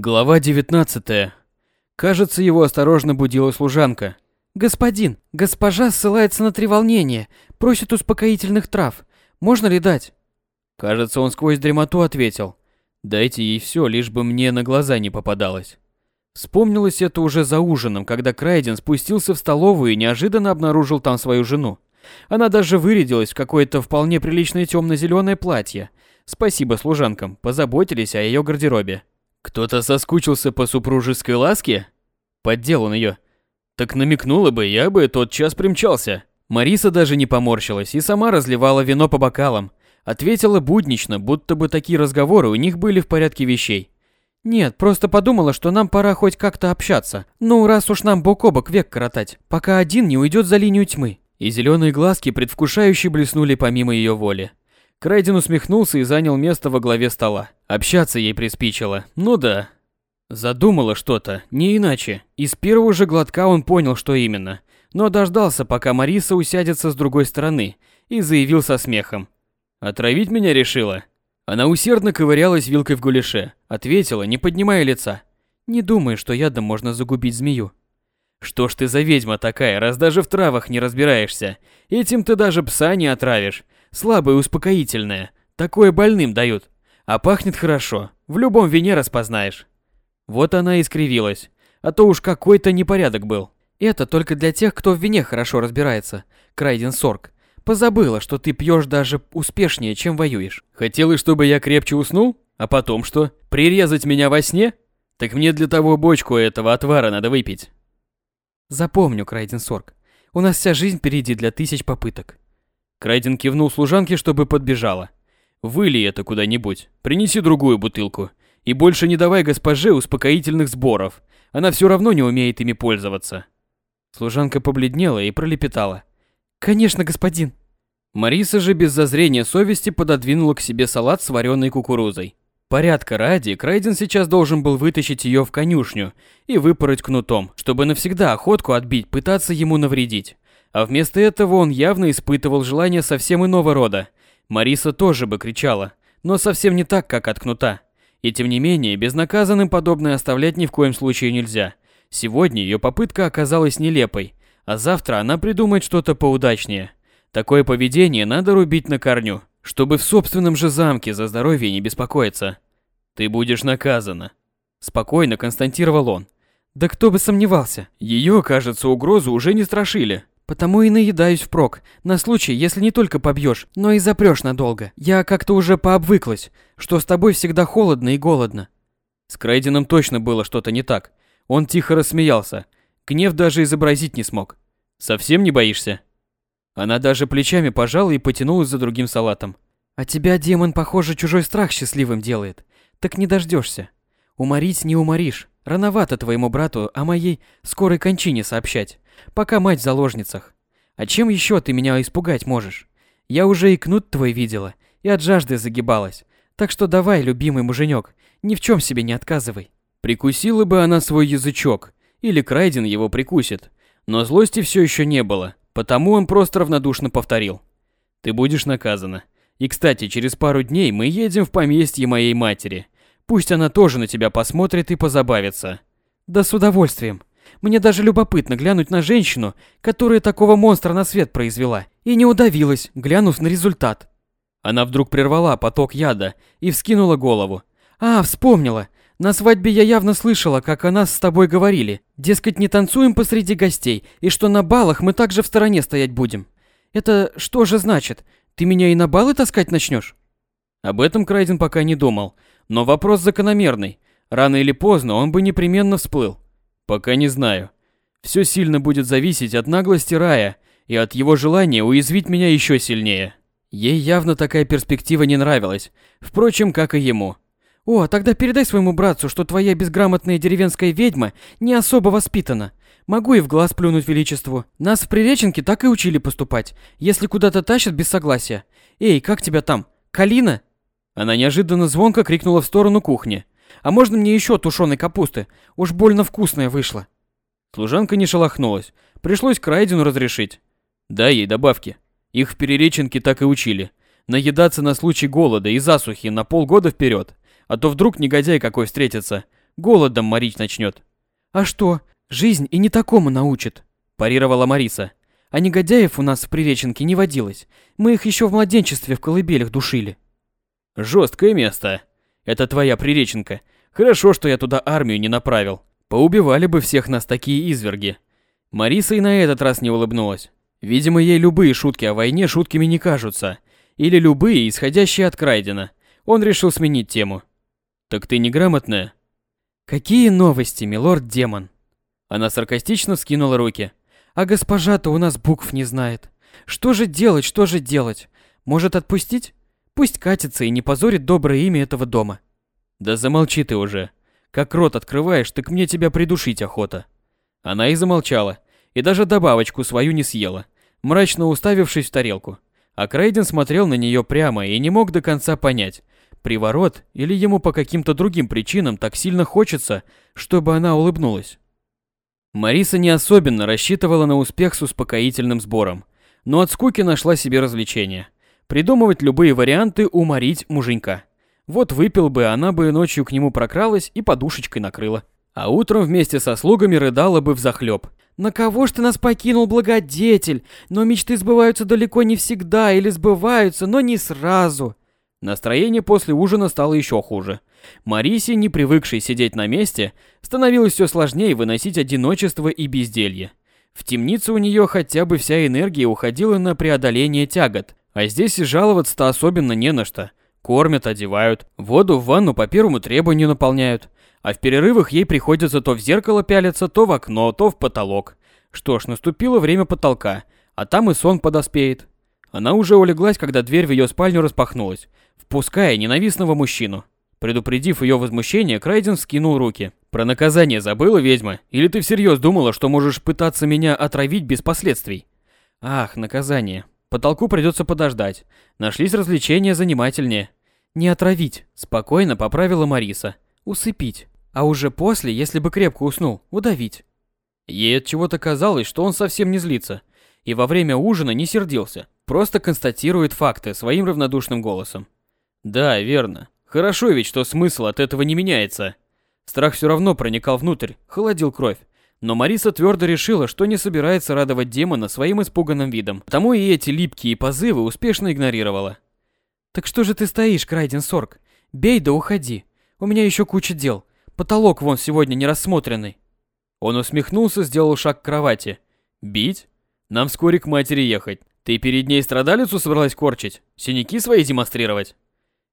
Глава 19. Кажется, его осторожно будила служанка. «Господин, госпожа ссылается на треволнение, просит успокоительных трав. Можно ли дать?» Кажется, он сквозь дремоту ответил. «Дайте ей все, лишь бы мне на глаза не попадалось». Вспомнилось это уже за ужином, когда Крайден спустился в столовую и неожиданно обнаружил там свою жену. Она даже вырядилась в какое-то вполне приличное темно-зеленое платье. Спасибо служанкам, позаботились о ее гардеробе. Кто-то соскучился по супружеской ласке? Поддел он ее. Так намекнула бы, я бы тот час примчался. Мариса даже не поморщилась и сама разливала вино по бокалам. Ответила буднично, будто бы такие разговоры у них были в порядке вещей. «Нет, просто подумала, что нам пора хоть как-то общаться. Ну, раз уж нам бок о бок век коротать, пока один не уйдет за линию тьмы». И зеленые глазки предвкушающе блеснули помимо ее воли. Крайден усмехнулся и занял место во главе стола. Общаться ей приспичило. Ну да. Задумала что-то, не иначе. Из первого же глотка он понял, что именно. Но дождался, пока Мариса усядется с другой стороны, и заявил со смехом. «Отравить меня решила?» Она усердно ковырялась вилкой в гуляше, ответила, не поднимая лица. «Не думай, что ядом можно загубить змею». «Что ж ты за ведьма такая, раз даже в травах не разбираешься? Этим ты даже пса не отравишь. Слабое успокоительное. Такое больным дают. А пахнет хорошо. В любом вине распознаешь. Вот она и скривилась. А то уж какой-то непорядок был. Это только для тех, кто в вине хорошо разбирается. Крайден Сорг. Позабыла, что ты пьешь даже успешнее, чем воюешь. Хотела, чтобы я крепче уснул? А потом что? Прирезать меня во сне? Так мне для того бочку этого отвара надо выпить. Запомню, Крайден Сорг. У нас вся жизнь впереди для тысяч попыток. Крайден кивнул служанке, чтобы подбежала. «Выли это куда-нибудь, принеси другую бутылку. И больше не давай госпоже успокоительных сборов. Она все равно не умеет ими пользоваться». Служанка побледнела и пролепетала. «Конечно, господин». Мариса же без зазрения совести пододвинула к себе салат с вареной кукурузой. Порядка ради, Крайден сейчас должен был вытащить ее в конюшню и выпороть кнутом, чтобы навсегда охотку отбить, пытаться ему навредить. А вместо этого он явно испытывал желание совсем иного рода. Мариса тоже бы кричала, но совсем не так, как от кнута. И тем не менее, безнаказанным подобное оставлять ни в коем случае нельзя. Сегодня ее попытка оказалась нелепой, а завтра она придумает что-то поудачнее. Такое поведение надо рубить на корню, чтобы в собственном же замке за здоровье не беспокоиться. Ты будешь наказана. Спокойно констатировал он. Да кто бы сомневался. Ее, кажется, угрозу уже не страшили. Потому и наедаюсь впрок, на случай, если не только побьешь, но и запрешь надолго. Я как-то уже пообвыклась, что с тобой всегда холодно и голодно. С Крейденом точно было что-то не так. Он тихо рассмеялся. Гнев даже изобразить не смог. Совсем не боишься? Она даже плечами пожала и потянулась за другим салатом. А тебя, демон, похоже, чужой страх счастливым делает. Так не дождешься. Уморить не уморишь. Рановато твоему брату о моей скорой кончине сообщать пока мать в заложницах. А чем еще ты меня испугать можешь? Я уже и кнут твой видела, и от жажды загибалась. Так что давай, любимый муженек, ни в чем себе не отказывай. Прикусила бы она свой язычок, или Крайден его прикусит. Но злости все еще не было, потому он просто равнодушно повторил. Ты будешь наказана. И, кстати, через пару дней мы едем в поместье моей матери. Пусть она тоже на тебя посмотрит и позабавится. Да с удовольствием. Мне даже любопытно глянуть на женщину, которая такого монстра на свет произвела, и не удавилась, глянув на результат. Она вдруг прервала поток яда и вскинула голову. «А, вспомнила. На свадьбе я явно слышала, как о нас с тобой говорили. Дескать, не танцуем посреди гостей, и что на балах мы также в стороне стоять будем. Это что же значит? Ты меня и на балы таскать начнешь? Об этом Крайден пока не думал, но вопрос закономерный. Рано или поздно он бы непременно всплыл. Пока не знаю. Все сильно будет зависеть от наглости Рая и от его желания уязвить меня еще сильнее. Ей явно такая перспектива не нравилась, впрочем, как и ему. «О, тогда передай своему братцу, что твоя безграмотная деревенская ведьма не особо воспитана. Могу и в глаз плюнуть величеству. Нас в Приреченке так и учили поступать, если куда-то тащат без согласия. Эй, как тебя там? Калина?» Она неожиданно звонко крикнула в сторону кухни. А можно мне еще тушеной капусты? Уж больно вкусная вышла. Служанка не шелохнулась. Пришлось Крайдену разрешить. Дай ей добавки. Их в Перереченке так и учили. Наедаться на случай голода и засухи на полгода вперед. А то вдруг негодяй какой встретится. голодом морить начнет. А что, жизнь и не такому научит, парировала Мариса. А негодяев у нас в Приреченке не водилось. Мы их еще в младенчестве в колыбелях душили. Жесткое место. Это твоя Приреченка. Хорошо, что я туда армию не направил. Поубивали бы всех нас такие изверги. Мариса и на этот раз не улыбнулась. Видимо, ей любые шутки о войне шутками не кажутся. Или любые, исходящие от Крайдена. Он решил сменить тему. «Так ты неграмотная?» «Какие новости, милорд-демон?» Она саркастично скинула руки. «А госпожа-то у нас букв не знает. Что же делать, что же делать? Может отпустить? Пусть катится и не позорит доброе имя этого дома». «Да замолчи ты уже. Как рот открываешь, так мне тебя придушить охота». Она и замолчала, и даже добавочку свою не съела, мрачно уставившись в тарелку. А Крейден смотрел на нее прямо и не мог до конца понять, приворот или ему по каким-то другим причинам так сильно хочется, чтобы она улыбнулась. Мариса не особенно рассчитывала на успех с успокоительным сбором, но от скуки нашла себе развлечение. Придумывать любые варианты уморить муженька. Вот выпил бы, она бы ночью к нему прокралась и подушечкой накрыла. А утром вместе со слугами рыдала бы взахлеб, на кого ж ты нас покинул, благодетель? Но мечты сбываются далеко не всегда, или сбываются, но не сразу. Настроение после ужина стало еще хуже. Марисе, не привыкшей сидеть на месте, становилось все сложнее выносить одиночество и безделье. В темнице у нее хотя бы вся энергия уходила на преодоление тягот, а здесь и жаловаться-то особенно не на что. Кормят, одевают, воду в ванну по первому требованию наполняют, а в перерывах ей приходится то в зеркало пялиться, то в окно, то в потолок. Что ж, наступило время потолка, а там и сон подоспеет. Она уже улеглась, когда дверь в ее спальню распахнулась, впуская ненавистного мужчину. Предупредив ее возмущение, Крайден скинул руки. «Про наказание забыла, ведьма? Или ты всерьез думала, что можешь пытаться меня отравить без последствий?» «Ах, наказание. Потолку придется подождать. Нашлись развлечения занимательнее». «Не отравить», — спокойно поправила Мариса усыпить, а уже после, если бы крепко уснул, удавить. Ей от чего-то казалось, что он совсем не злится, и во время ужина не сердился, просто констатирует факты своим равнодушным голосом. Да, верно. Хорошо ведь, что смысл от этого не меняется. Страх все равно проникал внутрь, холодил кровь. Но Мариса твердо решила, что не собирается радовать демона своим испуганным видом, потому и эти липкие позывы успешно игнорировала. «Так что же ты стоишь, Крайден Сорг? Бей да уходи. У меня еще куча дел. Потолок вон сегодня не рассмотренный. Он усмехнулся, сделал шаг к кровати. Бить? Нам вскоре к матери ехать. Ты перед ней страдалицу собралась корчить? Синяки свои демонстрировать?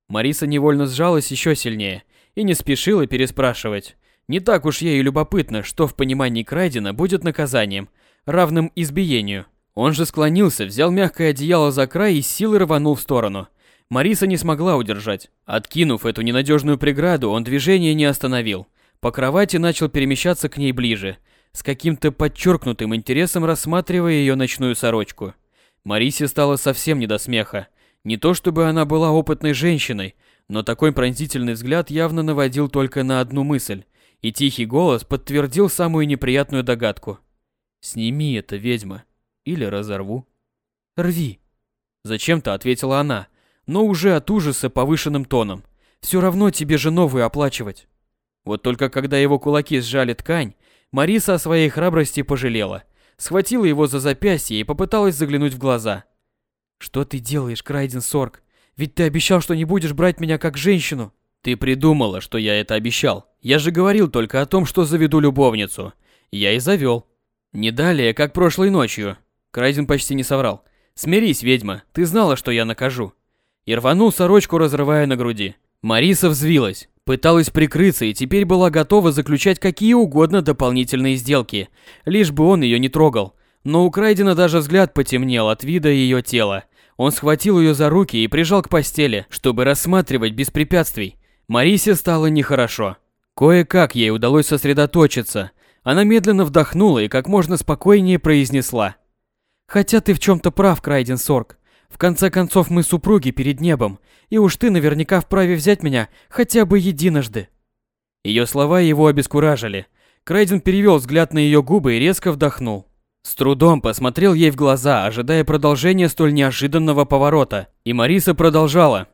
Мариса невольно сжалась еще сильнее и не спешила переспрашивать. Не так уж ей любопытно, что в понимании Крайдена будет наказанием, равным избиению. Он же склонился, взял мягкое одеяло за край и силой рванул в сторону. Мариса не смогла удержать. Откинув эту ненадежную преграду, он движение не остановил. По кровати начал перемещаться к ней ближе, с каким-то подчеркнутым интересом рассматривая ее ночную сорочку. Марисе стало совсем не до смеха. Не то чтобы она была опытной женщиной, но такой пронзительный взгляд явно наводил только на одну мысль, и тихий голос подтвердил самую неприятную догадку. «Сними это, ведьма, или разорву». «Рви», — зачем-то ответила она, но уже от ужаса повышенным тоном. Все равно тебе же новую оплачивать. Вот только когда его кулаки сжали ткань, Мариса о своей храбрости пожалела. Схватила его за запястье и попыталась заглянуть в глаза. «Что ты делаешь, Крайден Сорг? Ведь ты обещал, что не будешь брать меня как женщину». «Ты придумала, что я это обещал. Я же говорил только о том, что заведу любовницу. Я и завел. Не далее, как прошлой ночью». Крайден почти не соврал. «Смирись, ведьма, ты знала, что я накажу и рванул сорочку, разрывая на груди. Мариса взвилась, пыталась прикрыться и теперь была готова заключать какие угодно дополнительные сделки, лишь бы он ее не трогал. Но у Крайдена даже взгляд потемнел от вида ее тела. Он схватил ее за руки и прижал к постели, чтобы рассматривать без препятствий. Марисе стало нехорошо. Кое-как ей удалось сосредоточиться. Она медленно вдохнула и как можно спокойнее произнесла. «Хотя ты в чем-то прав, Крайден Сорг. В конце концов, мы супруги перед небом, и уж ты наверняка вправе взять меня хотя бы единожды. Ее слова его обескуражили. Крайден перевел взгляд на ее губы и резко вдохнул. С трудом посмотрел ей в глаза, ожидая продолжения столь неожиданного поворота, и Мариса продолжала.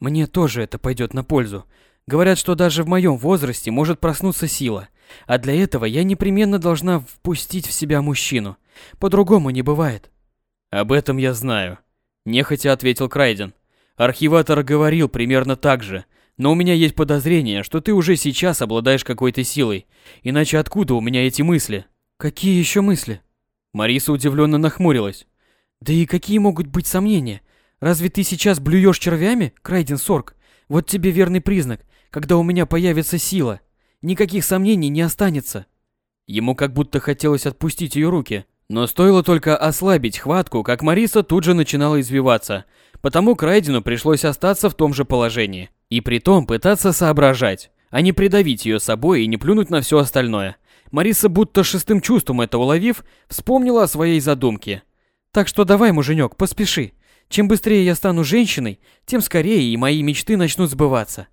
«Мне тоже это пойдет на пользу. Говорят, что даже в моем возрасте может проснуться сила. А для этого я непременно должна впустить в себя мужчину. По-другому не бывает. Об этом я знаю. Нехотя ответил Крайден. Архиватор говорил примерно так же. Но у меня есть подозрение, что ты уже сейчас обладаешь какой-то силой. Иначе откуда у меня эти мысли? Какие еще мысли? Мариса удивленно нахмурилась. Да и какие могут быть сомнения? Разве ты сейчас блюешь червями, Крайден Сорг? Вот тебе верный признак, когда у меня появится сила. Никаких сомнений не останется. Ему как будто хотелось отпустить ее руки, но стоило только ослабить хватку, как Мариса тут же начинала извиваться, потому Крайдену пришлось остаться в том же положении. И при том пытаться соображать, а не придавить ее собой и не плюнуть на все остальное. Мариса, будто шестым чувством это уловив, вспомнила о своей задумке. «Так что давай, муженек, поспеши. Чем быстрее я стану женщиной, тем скорее и мои мечты начнут сбываться».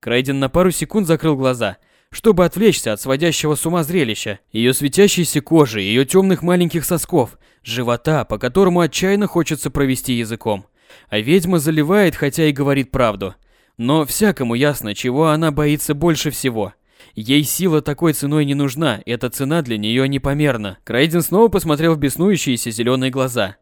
Крайден на пару секунд закрыл глаза, чтобы отвлечься от сводящего с ума зрелища. Ее светящейся кожи, ее темных маленьких сосков, живота, по которому отчаянно хочется провести языком. А ведьма заливает, хотя и говорит правду. Но всякому ясно, чего она боится больше всего. Ей сила такой ценой не нужна, эта цена для нее непомерна. Крайден снова посмотрел в беснующиеся зеленые глаза.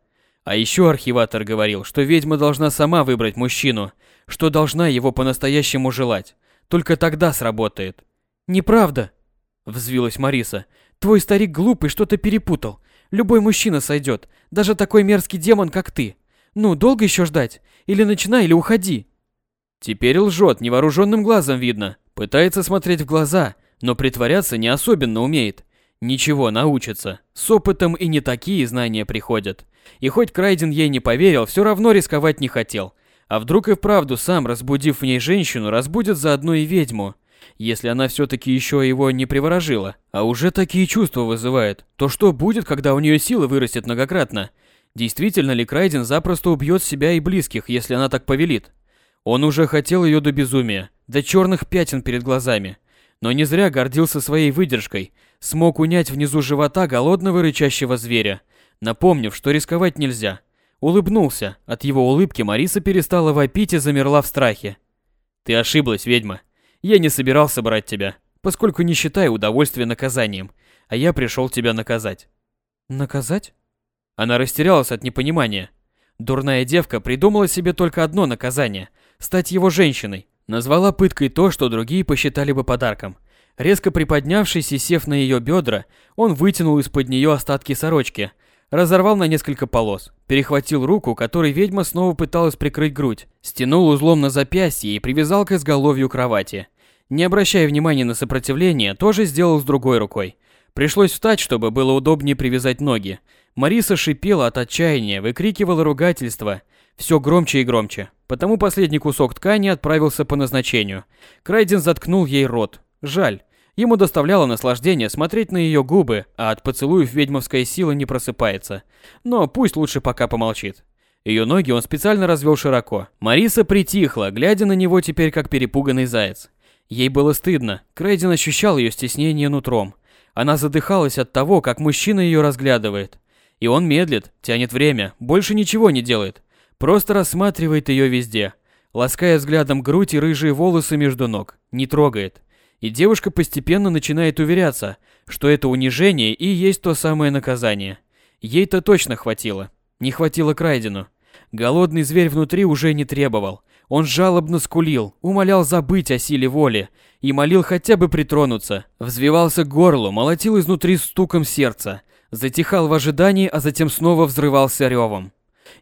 А еще архиватор говорил, что ведьма должна сама выбрать мужчину, что должна его по-настоящему желать. Только тогда сработает. «Неправда!» – взвилась Мариса. «Твой старик глупый что-то перепутал. Любой мужчина сойдет, даже такой мерзкий демон, как ты. Ну, долго еще ждать? Или начинай, или уходи!» Теперь лжет, невооруженным глазом видно. Пытается смотреть в глаза, но притворяться не особенно умеет. Ничего, научится. С опытом и не такие знания приходят. И хоть Крайден ей не поверил, все равно рисковать не хотел. А вдруг и вправду сам, разбудив в ней женщину, разбудит заодно и ведьму если она все-таки еще его не приворожила, а уже такие чувства вызывает, то что будет, когда у нее сила вырастет многократно? Действительно ли Крайден запросто убьет себя и близких, если она так повелит? Он уже хотел ее до безумия, до черных пятен перед глазами. Но не зря гордился своей выдержкой, смог унять внизу живота голодного рычащего зверя, напомнив, что рисковать нельзя. Улыбнулся, от его улыбки Мариса перестала вопить и замерла в страхе. «Ты ошиблась, ведьма. Я не собирался брать тебя, поскольку не считаю удовольствие наказанием, а я пришел тебя наказать. Наказать? Она растерялась от непонимания. Дурная девка придумала себе только одно наказание – стать его женщиной. Назвала пыткой то, что другие посчитали бы подарком. Резко приподнявшись и сев на ее бедра, он вытянул из-под нее остатки сорочки, разорвал на несколько полос, перехватил руку, которой ведьма снова пыталась прикрыть грудь, стянул узлом на запястье и привязал к изголовью кровати. Не обращая внимания на сопротивление, тоже сделал с другой рукой. Пришлось встать, чтобы было удобнее привязать ноги. Мариса шипела от отчаяния, выкрикивала ругательства, все громче и громче. Потому последний кусок ткани отправился по назначению. Крайден заткнул ей рот. Жаль. Ему доставляло наслаждение смотреть на ее губы, а от поцелуев ведьмовская сила не просыпается. Но пусть лучше пока помолчит. Ее ноги он специально развел широко. Мариса притихла, глядя на него теперь как перепуганный заяц. Ей было стыдно, Крейден ощущал ее стеснение нутром. Она задыхалась от того, как мужчина ее разглядывает. И он медлит, тянет время, больше ничего не делает. Просто рассматривает ее везде, лаская взглядом грудь и рыжие волосы между ног, не трогает. И девушка постепенно начинает уверяться, что это унижение и есть то самое наказание. Ей-то точно хватило. Не хватило Крайдену. Голодный зверь внутри уже не требовал. Он жалобно скулил, умолял забыть о силе воли и молил хотя бы притронуться. Взвивался к горлу, молотил изнутри стуком сердца, затихал в ожидании, а затем снова взрывался ревом.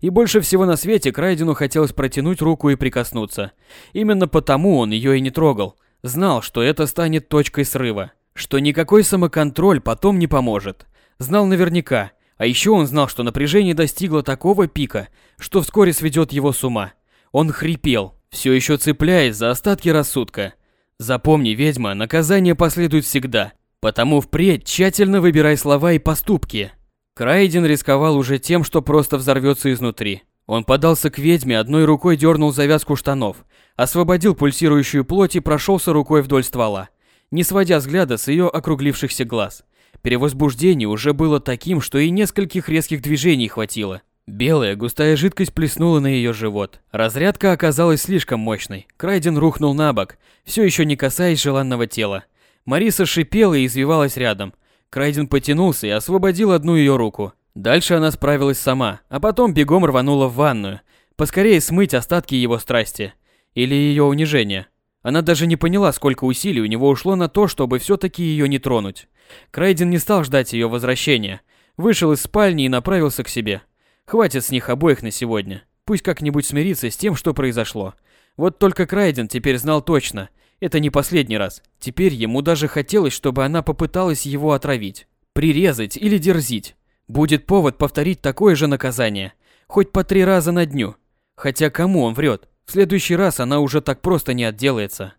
И больше всего на свете Крайдену хотелось протянуть руку и прикоснуться. Именно потому он ее и не трогал. Знал, что это станет точкой срыва, что никакой самоконтроль потом не поможет. Знал наверняка, а еще он знал, что напряжение достигло такого пика, что вскоре сведет его с ума. Он хрипел, все еще цепляясь за остатки рассудка. Запомни, ведьма, наказание последует всегда, потому впредь тщательно выбирай слова и поступки. Крайден рисковал уже тем, что просто взорвется изнутри. Он подался к ведьме, одной рукой дернул завязку штанов, освободил пульсирующую плоть и прошелся рукой вдоль ствола, не сводя взгляда с ее округлившихся глаз. Перевозбуждение уже было таким, что и нескольких резких движений хватило. Белая густая жидкость плеснула на ее живот. Разрядка оказалась слишком мощной. Крайден рухнул на бок, все еще не касаясь желанного тела. Мариса шипела и извивалась рядом. Крайден потянулся и освободил одну ее руку. Дальше она справилась сама, а потом бегом рванула в ванную. Поскорее смыть остатки его страсти. Или ее унижения. Она даже не поняла, сколько усилий у него ушло на то, чтобы все-таки ее не тронуть. Крайден не стал ждать ее возвращения. Вышел из спальни и направился к себе. Хватит с них обоих на сегодня. Пусть как-нибудь смирится с тем, что произошло. Вот только Крайден теперь знал точно. Это не последний раз. Теперь ему даже хотелось, чтобы она попыталась его отравить. Прирезать или дерзить. Будет повод повторить такое же наказание. Хоть по три раза на дню. Хотя кому он врет? В следующий раз она уже так просто не отделается.